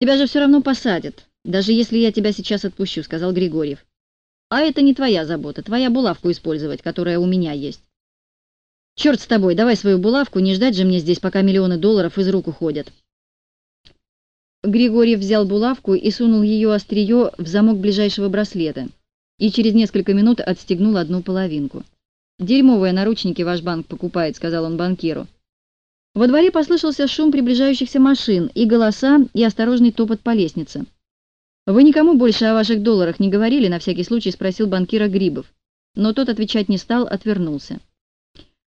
«Тебя же все равно посадят, даже если я тебя сейчас отпущу», — сказал Григорьев. «А это не твоя забота, твоя булавку использовать, которая у меня есть». «Черт с тобой, давай свою булавку, не ждать же мне здесь, пока миллионы долларов из рук уходят». Григорьев взял булавку и сунул ее острие в замок ближайшего браслета и через несколько минут отстегнул одну половинку. «Дерьмовые наручники ваш банк покупает», — сказал он банкиру. Во дворе послышался шум приближающихся машин, и голоса, и осторожный топот по лестнице. «Вы никому больше о ваших долларах не говорили?» — на всякий случай спросил банкира Грибов. Но тот отвечать не стал, отвернулся.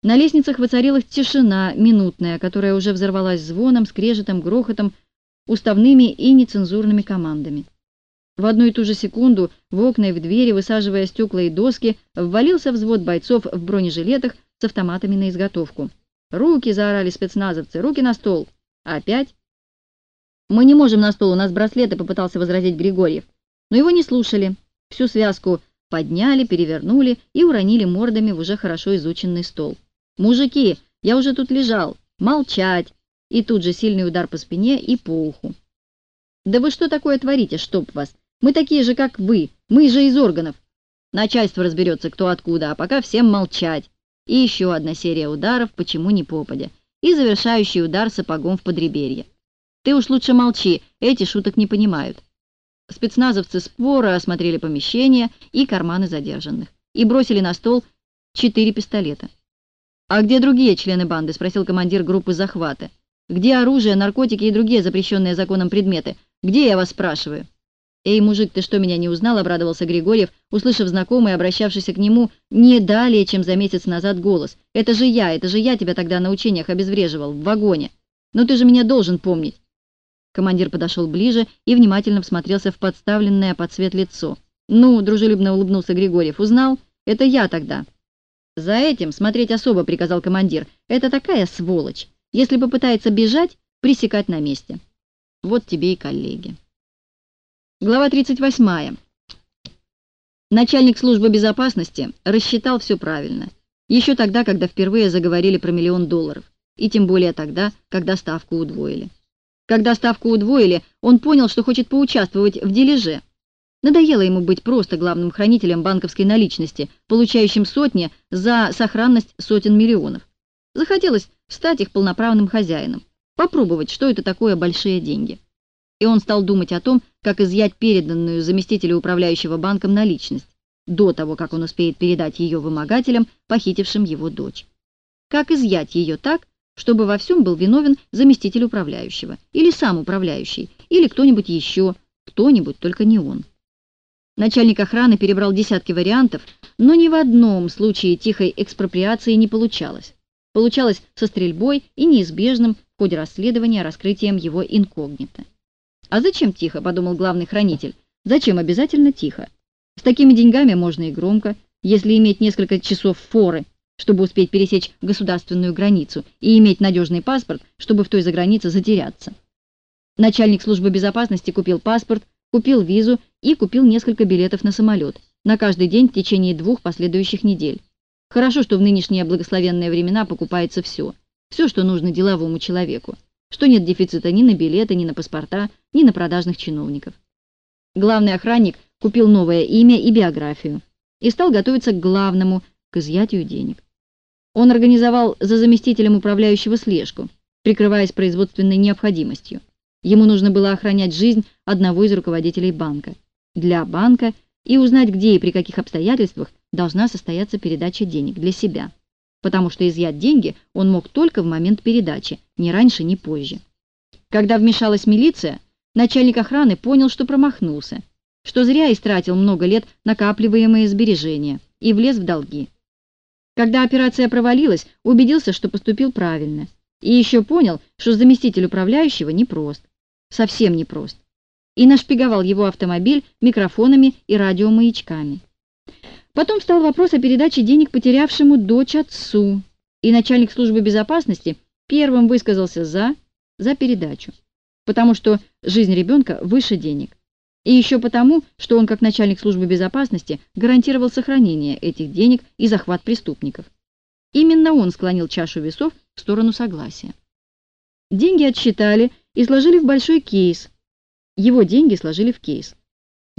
На лестницах воцарилась тишина, минутная, которая уже взорвалась звоном, скрежетом, грохотом, уставными и нецензурными командами. В одну и ту же секунду в окна и в двери, высаживая стекла и доски, ввалился взвод бойцов в бронежилетах с автоматами на изготовку. «Руки!» — заорали спецназовцы. «Руки на стол!» «Опять?» «Мы не можем на стол, у нас браслеты», — попытался возразить Григорьев. Но его не слушали. Всю связку подняли, перевернули и уронили мордами в уже хорошо изученный стол. «Мужики, я уже тут лежал! Молчать!» И тут же сильный удар по спине и по уху. «Да вы что такое творите, чтоб вас? Мы такие же, как вы, мы же из органов. Начальство разберется, кто откуда, а пока всем молчать. И еще одна серия ударов, почему не попадя. И завершающий удар сапогом в подреберье. Ты уж лучше молчи, эти шуток не понимают. Спецназовцы споро осмотрели помещение и карманы задержанных. И бросили на стол четыре пистолета. «А где другие члены банды?» — спросил командир группы захвата. «Где оружие, наркотики и другие запрещенные законом предметы? Где, я вас спрашиваю?» «Эй, мужик, ты что, меня не узнал?» — обрадовался Григорьев, услышав знакомый, обращавшийся к нему не далее, чем за месяц назад голос. «Это же я, это же я тебя тогда на учениях обезвреживал, в вагоне. Но ты же меня должен помнить». Командир подошел ближе и внимательно всмотрелся в подставленное под свет лицо. «Ну», — дружелюбно улыбнулся Григорьев, — «узнал? Это я тогда». «За этим смотреть особо», — приказал командир. «Это такая сволочь. Если попытается бежать, пресекать на месте». Вот тебе и коллеги. Глава 38. Начальник службы безопасности рассчитал все правильно. Еще тогда, когда впервые заговорили про миллион долларов. И тем более тогда, когда ставку удвоили. Когда ставку удвоили, он понял, что хочет поучаствовать в дележе. Надоело ему быть просто главным хранителем банковской наличности, получающим сотни за сохранность сотен миллионов. Захотелось стать их полноправным хозяином, попробовать, что это такое большие деньги и он стал думать о том, как изъять переданную заместителю управляющего банком наличность, до того, как он успеет передать ее вымогателям, похитившим его дочь. Как изъять ее так, чтобы во всем был виновен заместитель управляющего, или сам управляющий, или кто-нибудь еще, кто-нибудь, только не он. Начальник охраны перебрал десятки вариантов, но ни в одном случае тихой экспроприации не получалось. Получалось со стрельбой и неизбежным в ходе расследования раскрытием его инкогнито. «А зачем тихо?» — подумал главный хранитель. «Зачем обязательно тихо? С такими деньгами можно и громко, если иметь несколько часов форы, чтобы успеть пересечь государственную границу, и иметь надежный паспорт, чтобы в той загранице затеряться». Начальник службы безопасности купил паспорт, купил визу и купил несколько билетов на самолет на каждый день в течение двух последующих недель. Хорошо, что в нынешние благословенные времена покупается все. Все, что нужно деловому человеку что нет дефицита ни на билеты, ни на паспорта, ни на продажных чиновников. Главный охранник купил новое имя и биографию и стал готовиться к главному, к изъятию денег. Он организовал за заместителем управляющего слежку, прикрываясь производственной необходимостью. Ему нужно было охранять жизнь одного из руководителей банка. Для банка и узнать, где и при каких обстоятельствах должна состояться передача денег для себя потому что изъять деньги он мог только в момент передачи, ни раньше, ни позже. Когда вмешалась милиция, начальник охраны понял, что промахнулся, что зря истратил много лет накапливаемые сбережения и влез в долги. Когда операция провалилась, убедился, что поступил правильно, и еще понял, что заместитель управляющего непрост, совсем непрост, и нашпиговал его автомобиль микрофонами и радиомаячками. Потом встал вопрос о передаче денег потерявшему дочь отцу, и начальник службы безопасности первым высказался за, за передачу, потому что жизнь ребенка выше денег. И еще потому, что он, как начальник службы безопасности, гарантировал сохранение этих денег и захват преступников. Именно он склонил чашу весов в сторону согласия. Деньги отсчитали и сложили в большой кейс, Его деньги сложили в кейс.